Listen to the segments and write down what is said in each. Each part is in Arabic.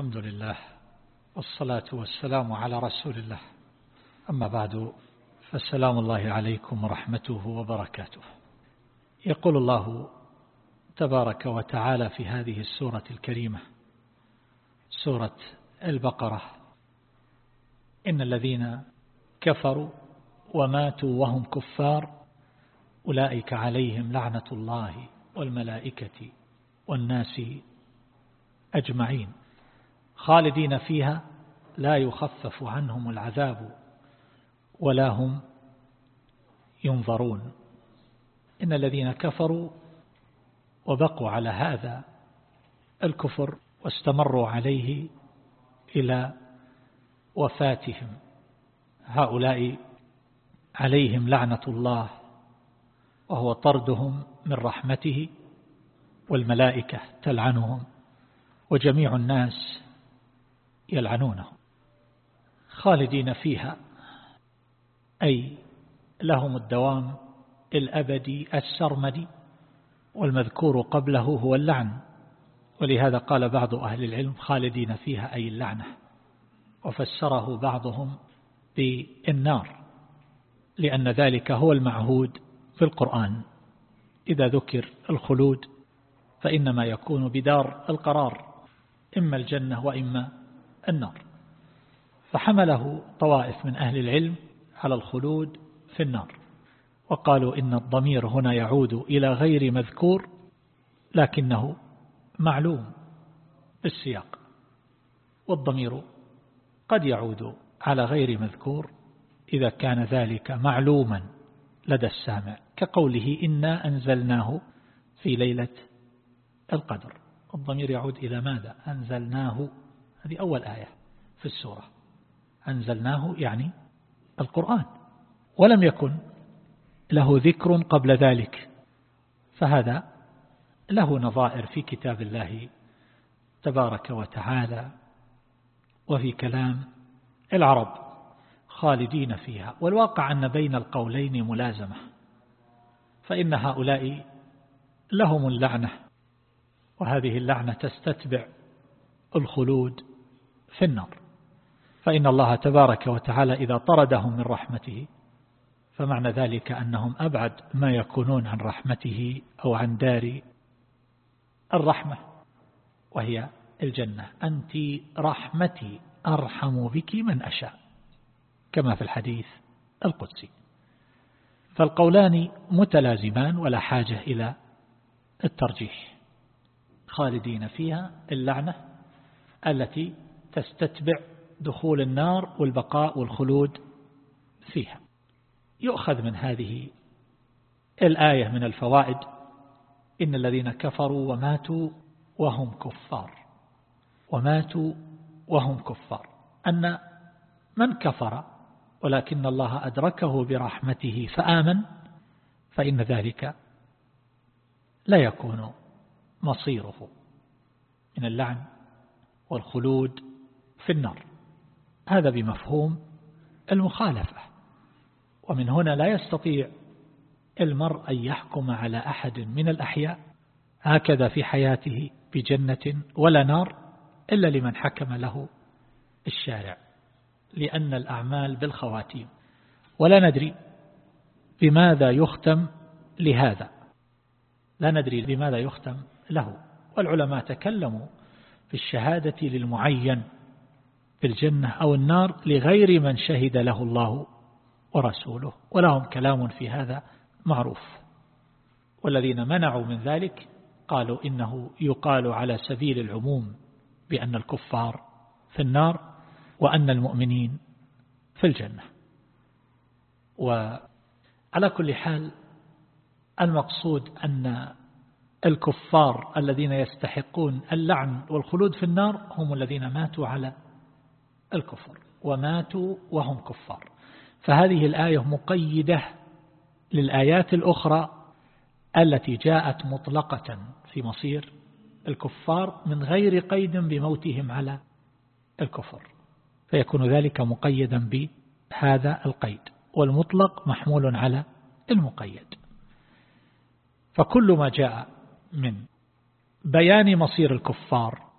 الحمد لله والصلاة والسلام على رسول الله. أما بعد فالسلام الله عليكم ورحمته وبركاته. يقول الله تبارك وتعالى في هذه السورة الكريمة سورة البقرة إن الذين كفروا وماتوا وهم كفار أولئك عليهم لعنة الله والملائكة والناس أجمعين. خالدين فيها لا يخفف عنهم العذاب ولا هم ينظرون. إن الذين كفروا وبقوا على هذا الكفر واستمروا عليه إلى وفاتهم. هؤلاء عليهم لعنة الله وهو طردهم من رحمته والملائكة تلعنهم وجميع الناس يلعنونهم. خالدين فيها. أي لهم الدوام الأبدي السرمدي والمذكور قبله هو اللعن. ولهذا قال بعض أهل العلم خالدين فيها أي اللعنة. وفسره بعضهم بالنار لأن ذلك هو المعهود في القرآن. إذا ذكر الخلود فإنما يكون بدار القرار. إما الجنة وإما النار. فحمله طوائف من أهل العلم على الخلود في النار. وقالوا إن الضمير هنا يعود إلى غير مذكور لكنه معلوم بالسياق. والضمير قد يعود على غير مذكور إذا كان ذلك معلوما لدى السامع كقوله إنا أنزلناه في ليلة القدر. الضمير يعود إلى ماذا؟ أنزلناه هذه أول آية في السورة. أنزلناه يعني القرآن. ولم يكن له ذكر قبل ذلك. فهذا له نظائر في كتاب الله تبارك وتعالى وفي كلام العرب خالدين فيها. والواقع أن بين القولين ملازمة. فإن هؤلاء لهم اللعنة. وهذه اللعنة تستتبع الخلود في النار. فإن الله تبارك وتعالى إذا طردهم من رحمته فمعنى ذلك أنهم أبعد ما يكونون عن رحمته أو عن دار الرحمة وهي الجنة. أنت رحمتي أرحم بك من أشاء كما في الحديث القدسي. فالقولان متلازمان ولا حاجة إلى الترجيح خالدين فيها اللعنة التي تستتبع دخول النار والبقاء والخلود فيها. يؤخذ من هذه الآية من الفوائد إن الذين كفروا وماتوا وهم كفار. وماتوا وهم كفار. أن من كفر ولكن الله أدركه برحمته فآمن فإن ذلك لا يكون مصيره من اللعن والخلود في النار. هذا بمفهوم المخالفة. ومن هنا لا يستطيع المرء أن يحكم على أحد من الأحياء. هكذا في حياته بجنة ولا نار إلا لمن حكم له الشارع. لأن الأعمال بالخواتيم. ولا ندري بماذا يختم لهذا. لا ندري بماذا يختم له. والعلماء تكلموا في الشهادة للمعين. في الجنة أو النار لغير من شهد له الله ورسوله. ولهم كلام في هذا معروف. والذين منعوا من ذلك قالوا إنه يقال على سبيل العموم بأن الكفار في النار وأن المؤمنين في الجنة. وعلى كل حال المقصود أن الكفار الذين يستحقون اللعن والخلود في النار هم الذين ماتوا على الكفر وماتوا وهم كفار. فهذه الآية مقيدة للآيات الأخرى التي جاءت مطلقة في مصير الكفار من غير قيد بموتهم على الكفر. فيكون ذلك مقيدا بهذا القيد والمطلق محمول على المقيد. فكل ما جاء من بيان مصير الكفار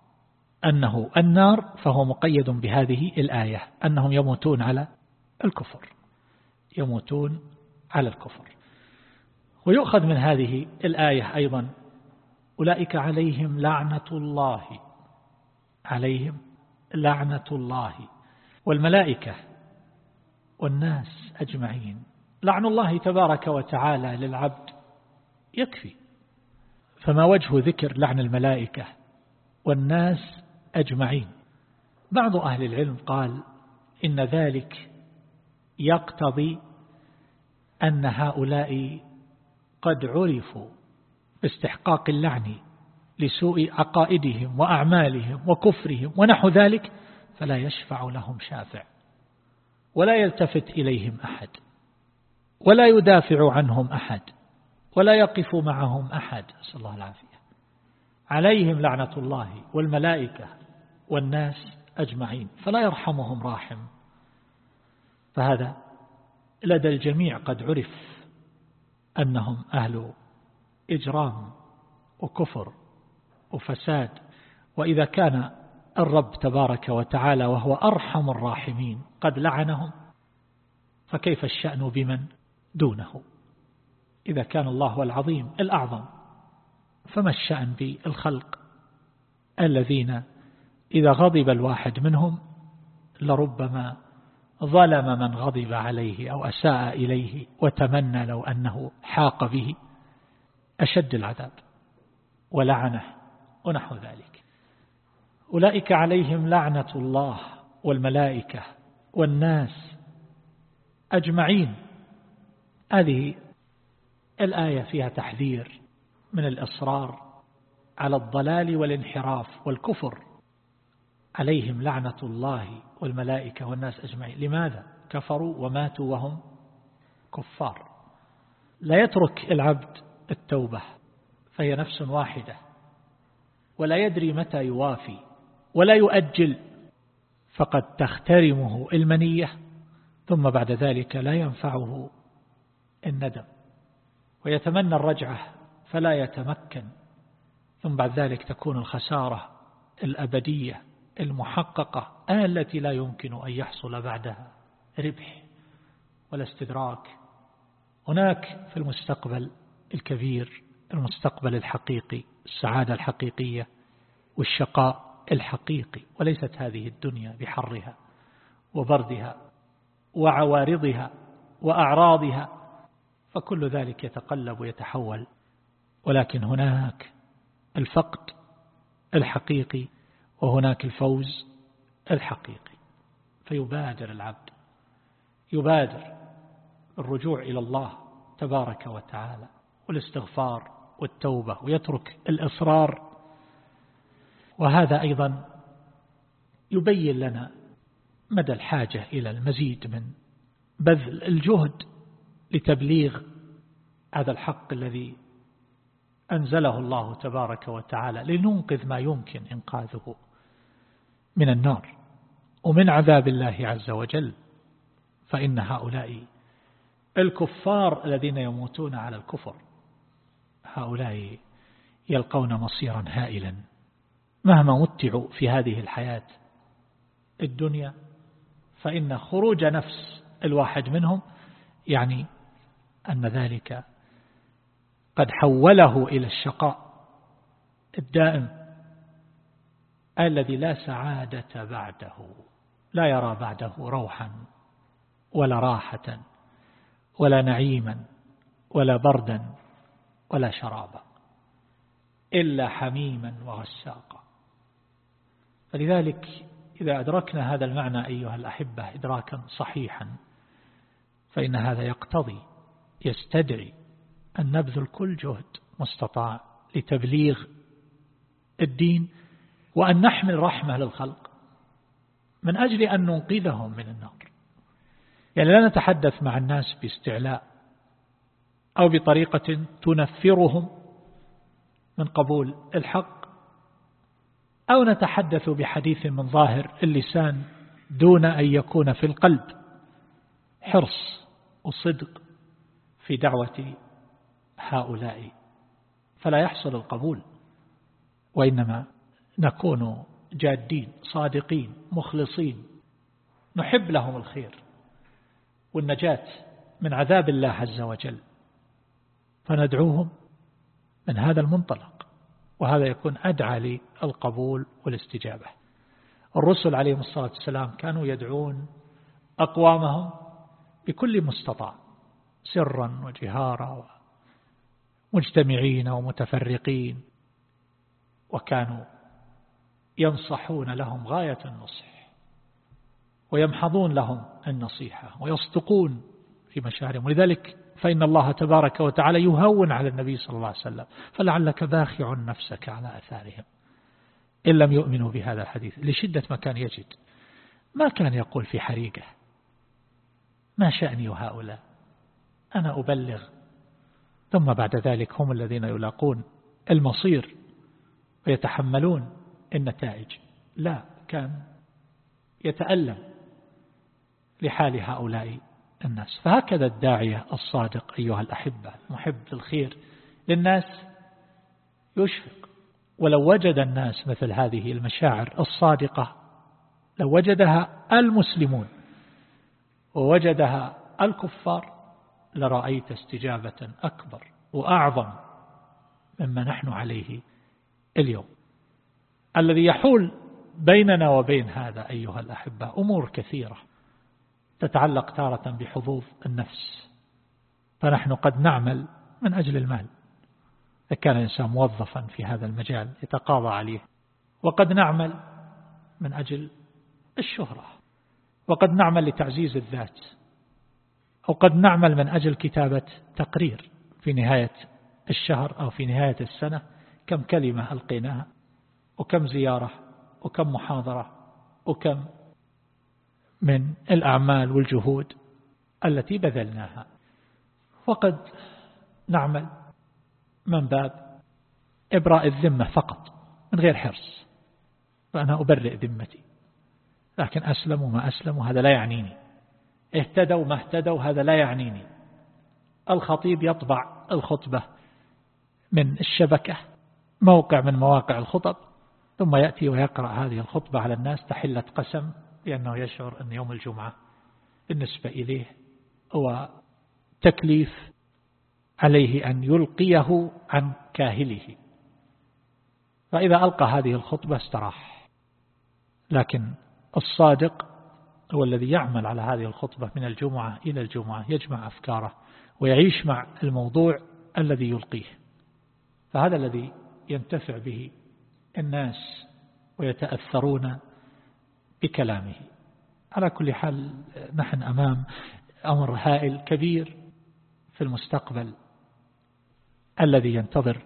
أنه النار فهو مقيد بهذه الآية أنهم يموتون على الكفر. يموتون على الكفر. ويؤخذ من هذه الآية أيضا أولئك عليهم لعنة الله عليهم لعنة الله. والملائكة والناس أجمعين. لعن الله تبارك وتعالى للعبد يكفي. فما وجه ذكر لعن الملائكة والناس أجمعين. بعض أهل العلم قال إن ذلك يقتضي أن هؤلاء قد عرفوا باستحقاق اللعن لسوء عقائدهم وأعمالهم وكفرهم ونحو ذلك فلا يشفع لهم شافع ولا يلتفت إليهم أحد ولا يدافع عنهم أحد ولا يقف معهم أحد. صلى الله العافية. عليهم لعنة الله والملائكة. والناس أجمعين فلا يرحمهم راحم. فهذا لدى الجميع قد عرف أنهم أهل إجرام وكفر وفساد. وإذا كان الرب تبارك وتعالى وهو أرحم الراحمين قد لعنهم فكيف الشأن بمن دونه؟ إذا كان الله العظيم الأعظم فما الشأن بالخلق الذين إذا غضب الواحد منهم لربما ظلم من غضب عليه أو أساء إليه وتمنى لو أنه حاق به أشد العذاب ولعنه ونحو ذلك. أولئك عليهم لعنة الله والملائكة والناس أجمعين. هذه الآية فيها تحذير من الإصرار على الضلال والانحراف والكفر. عليهم لعنة الله والملائكة والناس أجمعين. لماذا؟ كفروا وماتوا وهم كفار. لا يترك العبد التوبة فهي نفس واحدة ولا يدري متى يوافي ولا يؤجل فقد تخترمه المنية ثم بعد ذلك لا ينفعه الندم. ويتمنى الرجعة فلا يتمكن ثم بعد ذلك تكون الخسارة الأبدية. المحققة التي لا يمكن أن يحصل بعدها ربح ولا استدراك. هناك في المستقبل الكبير المستقبل الحقيقي السعادة الحقيقية والشقاء الحقيقي وليست هذه الدنيا بحرها وبردها وعوارضها وأعراضها فكل ذلك يتقلب ويتحول. ولكن هناك الفقد الحقيقي وهناك الفوز الحقيقي فيبادر العبد يبادر الرجوع إلى الله تبارك وتعالى والاستغفار والتوبة ويترك الإصرار. وهذا أيضا يبين لنا مدى الحاجة إلى المزيد من بذل الجهد لتبليغ هذا الحق الذي أنزله الله تبارك وتعالى لننقذ ما يمكن إنقاذه. من النار ومن عذاب الله عز وجل. فإن هؤلاء الكفار الذين يموتون على الكفر هؤلاء يلقون مصيرا هائلا. مهما متعوا في هذه الحياة الدنيا فإن خروج نفس الواحد منهم يعني أن ذلك قد حوله إلى الشقاء الدائم. الذي لا سعادة بعده لا يرى بعده روحا ولا راحة ولا نعيما ولا بردا ولا شرابا إلا حميما وغساقا. فلذلك إذا أدركنا هذا المعنى أيها الأحبة إدراكا صحيحا فإن هذا يقتضي يستدعي أن نبذل كل جهد مستطاع لتبليغ الدين وأن نحمل رحمة للخلق من أجل أن ننقذهم من النار. يعني لا نتحدث مع الناس باستعلاء أو بطريقة تنفرهم من قبول الحق أو نتحدث بحديث من ظاهر اللسان دون أن يكون في القلب حرص وصدق في دعوة هؤلاء. فلا يحصل القبول وإنما نكون جادين صادقين مخلصين. نحب لهم الخير والنجاة من عذاب الله عز وجل. فندعوهم من هذا المنطلق وهذا يكون أدعى للقبول والاستجابة. الرسل عليهم الصلاة والسلام كانوا يدعون أقوامهم بكل مستطاع سرا وجهارا ومجتمعين ومتفرقين وكانوا ينصحون لهم غاية النصح ويمحضون لهم النصيحة ويصدقون في مشاعرهم ولذلك فإن الله تبارك وتعالى يهون على النبي صلى الله عليه وسلم فلعلك باخع نفسك على أثارهم. إن لم يؤمنوا بهذا الحديث لشدة ما كان يجد ما كان يقول في حريقة ما شأني هؤلاء؟ أنا أبلغ. ثم بعد ذلك هم الذين يلاقون المصير ويتحملون النتائج. لا كان يتألم لحال هؤلاء الناس. فهكذا الداعية الصادق أيها الأحبة محب للخير للناس يشفق. ولو وجد الناس مثل هذه المشاعر الصادقة لو وجدها المسلمون ووجدها الكفار لرأيت استجابة أكبر وأعظم مما نحن عليه اليوم. الذي يحول بيننا وبين هذا أيها الأحبة أمور كثيرة تتعلق تارة بحظوظ النفس. فنحن قد نعمل من أجل المال. إذا كان الإنسان موظفا في هذا المجال يتقاضى عليه. وقد نعمل من أجل الشهرة. وقد نعمل لتعزيز الذات. أو قد نعمل من أجل كتابة تقرير في نهاية الشهر أو في نهاية السنة. كم كلمة ألقيناها؟ وكم زيارة وكم محاضرة وكم من الأعمال والجهود التي بذلناها. وقد نعمل من باب إبراء الذمة فقط من غير حرص فأنا أبرئ ذمتي. لكن أسلموا ما أسلموا هذا لا يعنيني. اهتدوا ما اهتدوا هذا لا يعنيني. الخطيب يطبع الخطبة من الشبكة موقع من مواقع الخطب. ثم يأتي ويقرأ هذه الخطبة على الناس تحلة قسم لأنه يشعر أن يوم الجمعة بالنسبة إليه هو تكليف عليه أن يلقيه عن كاهله. فإذا ألقى هذه الخطبة استراح. لكن الصادق هو الذي يعمل على هذه الخطبة من الجمعة إلى الجمعة يجمع أفكاره ويعيش مع الموضوع الذي يلقيه. فهذا الذي ينتفع به الناس ويتأثرون بكلامه. على كل حال نحن أمام أمر هائل كبير في المستقبل الذي ينتظر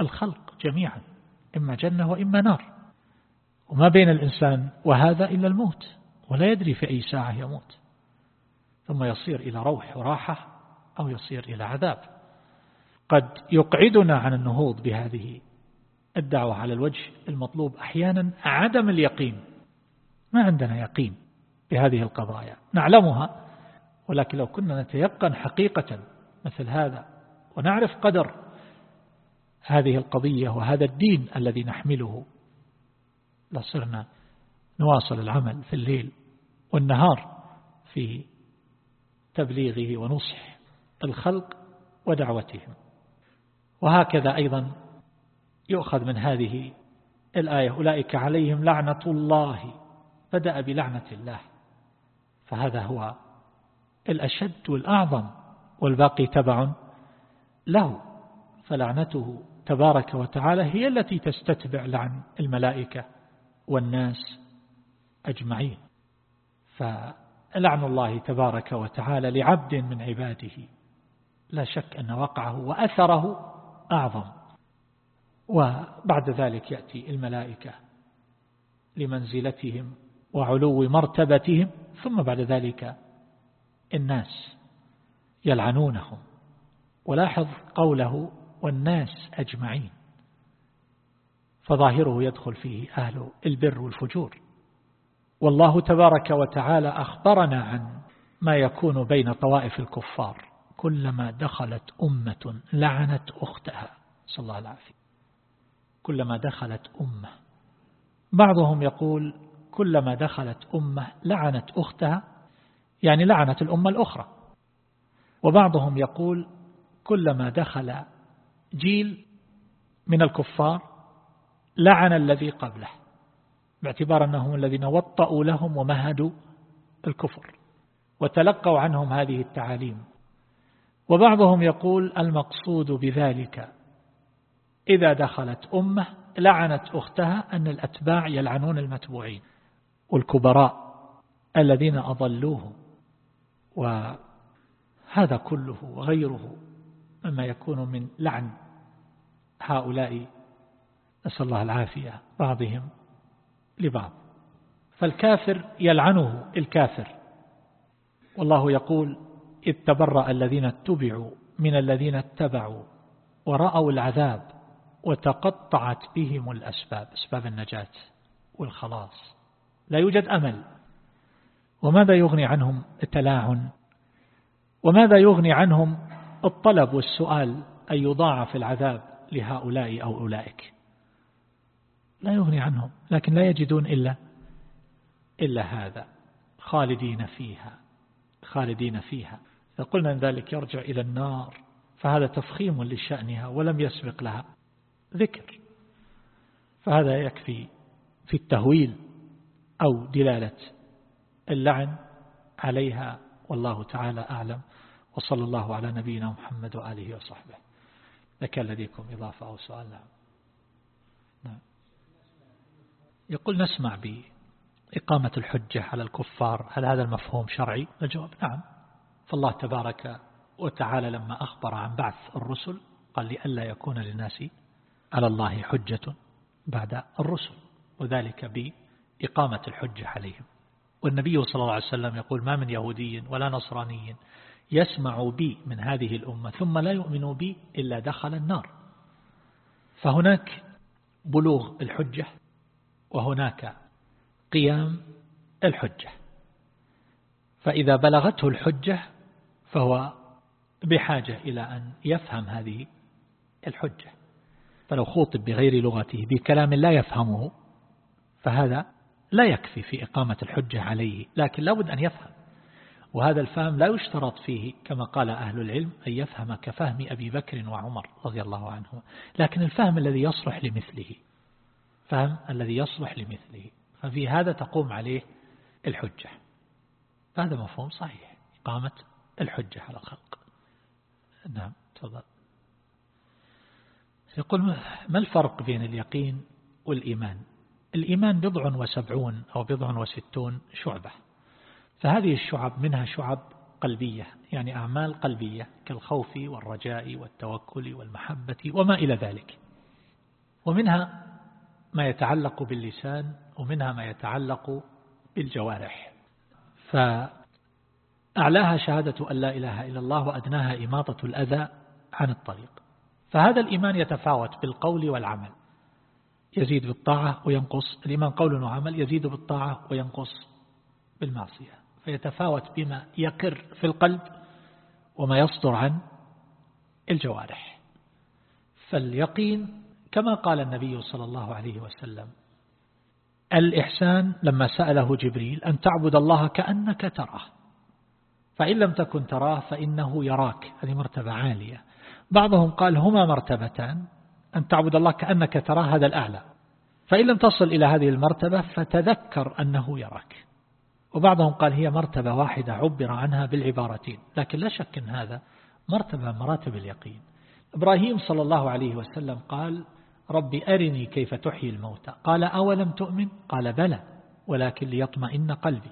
الخلق جميعا إما جنة وإما نار. وما بين الإنسان وهذا إلا الموت ولا يدري في أي ساعة يموت. ثم يصير إلى روح وراحة أو يصير إلى عذاب. قد يقعدنا عن النهوض بهذه الدعوة على الوجه المطلوب أحيانا عدم اليقين. ما عندنا يقين بهذه القضايا. نعلمها ولكن لو كنا نتيقن حقيقة مثل هذا ونعرف قدر هذه القضية وهذا الدين الذي نحمله لصرنا نواصل العمل في الليل والنهار في تبليغه ونصح الخلق ودعوتهم. وهكذا أيضا يؤخذ من هذه الآية أولئك عليهم لعنة الله بدأ بلعنة الله. فهذا هو الأشد والأعظم والباقي تبع له. فلعنته تبارك وتعالى هي التي تستتبع لعن الملائكة والناس أجمعين. فلعن الله تبارك وتعالى لعبد من عباده لا شك أن وقعه وأثره أعظم. وبعد ذلك يأتي الملائكة لمنزلتهم وعلو مرتبتهم ثم بعد ذلك الناس يلعنونهم. ولاحظ قوله والناس أجمعين فظاهره يدخل فيه أهل البر والفجور. والله تبارك وتعالى أخبرنا عن ما يكون بين طوائف الكفار كلما دخلت أمة لعنت أختها. صلى الله عليه كلما دخلت أمة. بعضهم يقول كلما دخلت أمة لعنت أختها يعني لعنت الأمة الأخرى. وبعضهم يقول كلما دخل جيل من الكفار لعن الذي قبله باعتبار أنهم الذين وطأوا لهم ومهدوا الكفر وتلقوا عنهم هذه التعاليم. وبعضهم يقول المقصود بذلك إذا دخلت أمة لعنت أختها أن الأتباع يلعنون المتبوعين والكبراء الذين أضلوه وهذا كله وغيره مما يكون من لعن هؤلاء نسأل الله العافية بعضهم لبعض. فالكافر يلعنه الكافر. والله يقول إذ تبرأ الذين اتبعوا من الذين اتبعوا ورأوا العذاب وتقطعت بهم الأسباب أسباب النجاة والخلاص. لا يوجد أمل. وماذا يغني عنهم التلاعن؟ وماذا يغني عنهم الطلب والسؤال أن يضاعف العذاب لهؤلاء أو أولئك؟ لا يغني عنهم لكن لا يجدون إلا إلا هذا خالدين فيها خالدين فيها. إذا قلنا أن ذلك يرجع إلى النار فهذا تفخيم لشأنها ولم يسبق لها. ذكر. فهذا يكفي في التهويل أو دلالة اللعن عليها والله تعالى أعلم. وصلى الله على نبينا محمد وآله وصحبه. لك لديكم إضافة أو سؤال. نعم. نعم. يقول نسمع بإقامة الحجة على الكفار. هل هذا المفهوم شرعي؟ الجواب نعم. فالله تبارك وتعالى لما أخبر عن بعث الرسل قال لئلا يكون للناس على الله حجة بعد الرسل وذلك بإقامة الحجة عليهم. والنبي صلى الله عليه وسلم يقول ما من يهودي ولا نصراني يسمع بي من هذه الأمة ثم لا يؤمن بي إلا دخل النار. فهناك بلوغ الحجة وهناك قيام الحجة. فإذا بلغته الحجة فهو بحاجة إلى أن يفهم هذه الحجة. فلو خوطب بغير لغته بكلام لا يفهمه فهذا لا يكفي في إقامة الحجة عليه لكن لابد أن يفهم. وهذا الفهم لا يشترط فيه كما قال أهل العلم أن يفهم كفهم أبي بكر وعمر رضي الله عنهما. لكن الفهم الذي يصلح لمثله فهم الذي يصلح لمثله ففي هذا تقوم عليه الحجة. هذا مفهوم صحيح إقامة الحجة على الخلق. نعم تفضل. يقول ما الفرق بين اليقين والإيمان؟ الإيمان بضع وسبعون أو بضع وستون شعبة فهذه الشعب منها شعب قلبية يعني أعمال قلبية كالخوف والرجاء والتوكل والمحبة وما إلى ذلك. ومنها ما يتعلق باللسان ومنها ما يتعلق بالجوارح. فأعلاها شهادة أن لا إله إلا الله وأدناها إماطة الأذى عن الطريق. فهذا الإيمان يتفاوت بالقول والعمل. يزيد بالطاعة وينقص. الإيمان قول وعمل يزيد بالطاعة وينقص بالمعصية. فيتفاوت بما يقر في القلب وما يصدر عن الجوارح. فاليقين كما قال النبي صلى الله عليه وسلم الإحسان لما سأله جبريل أن تعبد الله كأنك تراه فإن لم تكن تراه فإنه يراك. هذه مرتبة عالية. بعضهم قال هما مرتبتان أن تعبد الله كأنك تراه هذا الأعلى. فإن لم تصل إلى هذه المرتبة فتذكر أنه يراك. وبعضهم قال هي مرتبة واحدة عبر عنها بالعبارتين لكن لا شك أن هذا مرتبة مراتب اليقين. إبراهيم صلى الله عليه وسلم قال رب أرني كيف تحيي الموتى. قال أولم تؤمن؟ قال بلى ولكن ليطمئن قلبي.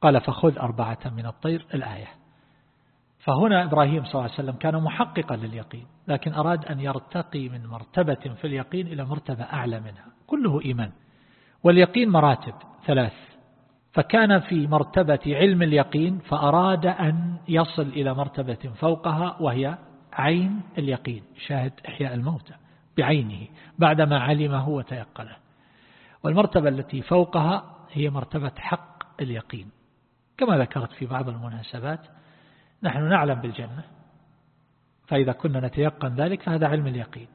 قال فخذ أربعة من الطير. الآية. فهنا إبراهيم صلى الله عليه وسلم كان محققا لليقين لكن أراد أن يرتقي من مرتبة في اليقين إلى مرتبة أعلى منها كله إيمان. واليقين مراتب ثلاث. فكان في مرتبة علم اليقين فأراد أن يصل إلى مرتبة فوقها وهي عين اليقين شاهد إحياء الموتى بعينه بعدما علمه وتيقنه. والمرتبة التي فوقها هي مرتبة حق اليقين. كما ذكرت في بعض المناسبات نحن نعلم بالجنة. فإذا كنا نتيقن ذلك فهذا علم اليقين.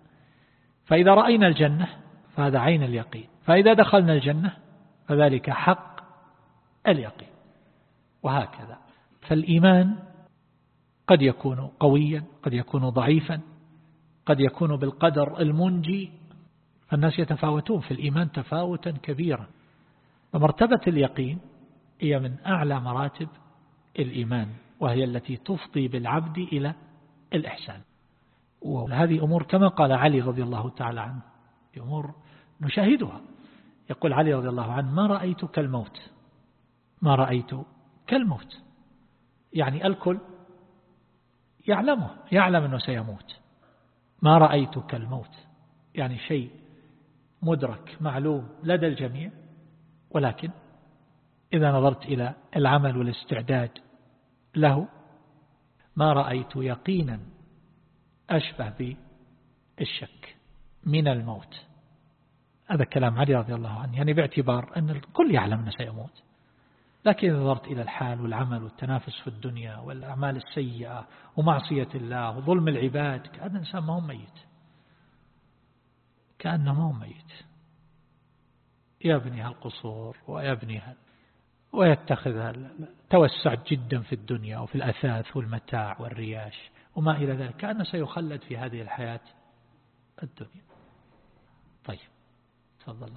فإذا رأينا الجنة فهذا عين اليقين. فإذا دخلنا الجنة فذلك حق اليقين. وهكذا. فالإيمان قد يكون قويا قد يكون ضعيفا قد يكون بالقدر المنجي. فالناس يتفاوتون في الإيمان تفاوتا كبيرا. فمرتبة اليقين هي من أعلى مراتب الإيمان. وهي التي تفضي بالعبد إلى الإحسان. وهذه أمور كما قال علي رضي الله تعالى عنه أمور نشاهدها. يقول علي رضي الله عنه ما رأيت كالموت ما رأيت كالموت. يعني الكل يعلمه يعلم أنه سيموت. ما رأيت كالموت يعني شيء مدرك معلوم لدى الجميع. ولكن إذا نظرت إلى العمل والاستعداد له. ما رأيت يقينا أشبه بالشك من الموت. هذا كلام علي رضي الله عنه. يعني باعتبار أن الكل يعلم أنه سيموت. لكن إذا نظرت إلى الحال والعمل والتنافس في الدنيا والأعمال السيئة ومعصية الله وظلم العباد كأن الإنسان ما هو ميت. كأنه ما هو ميت. يبني هالقصور ويبني هال ويتخذ توسع جدا في الدنيا وفي الأثاث والمتاع والرياش وما إلى ذلك كأنه سيخلد في هذه الحياة الدنيا. طيب تفضل.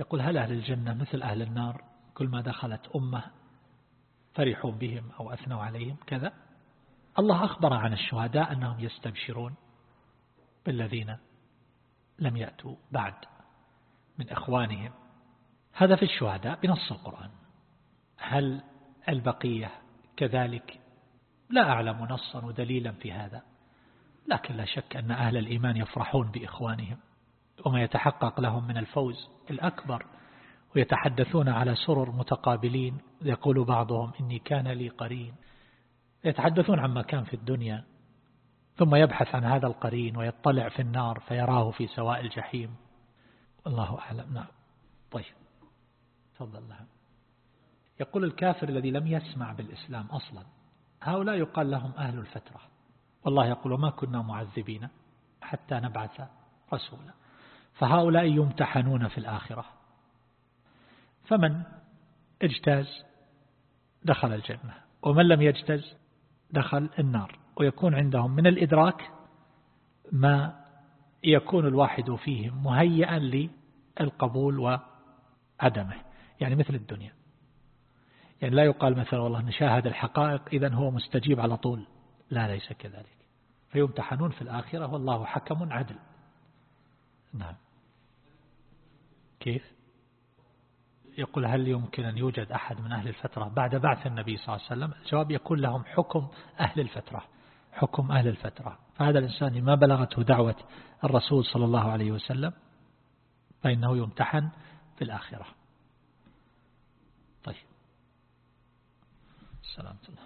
يقول هل أهل الجنة مثل أهل النار؟ كل ما دخلت أمة فرحوا بهم أو أثنوا عليهم كذا. الله أخبر عن الشهداء أنهم يستبشرون بالذين لم يأتوا بعد من إخوانهم. هذا في الشهداء بنص القرآن. هل البقية كذلك؟ لا أعلم نصا ودليلا في هذا. لكن لا شك أن أهل الإيمان يفرحون بإخوانهم وما يتحقق لهم من الفوز الأكبر ويتحدثون على سرر متقابلين. يقول بعضهم إني كان لي قرين. يتحدثون عما كان في الدنيا ثم يبحث عن هذا القرين ويطلع في النار فيراه في سواء الجحيم. والله أعلم. نعم. طيب. تفضل نعم يقول الكافر الذي لم يسمع بالإسلام أصلا هؤلاء يقال لهم أهل الفترة. والله يقول وما كنا معذبين حتى نبعث رسولا. فهؤلاء يمتحنون في الآخرة. فمن؟ اجتاز دخل الجنة. ومن لم يجتاز؟ دخل النار. ويكون عندهم من الإدراك ما يكون الواحد فيهم مهيئا للقبول وعدمه. يعني مثل الدنيا. يعني لا يقال مثلا والله نشاهد الحقائق إذا هو مستجيب على طول. لا ليس كذلك. فيمتحنون في الآخرة والله حكم عدل. نعم. كيف؟ يقول هل يمكن أن يوجد أحد من أهل الفترة بعد بعث النبي صلى الله عليه وسلم؟ الجواب يكون لهم حكم أهل الفترة. حكم أهل الفترة. فهذا الإنسان ما بلغته دعوة الرسول صلى الله عليه وسلم فإنه يمتحن في الآخرة. طيب سلامة الله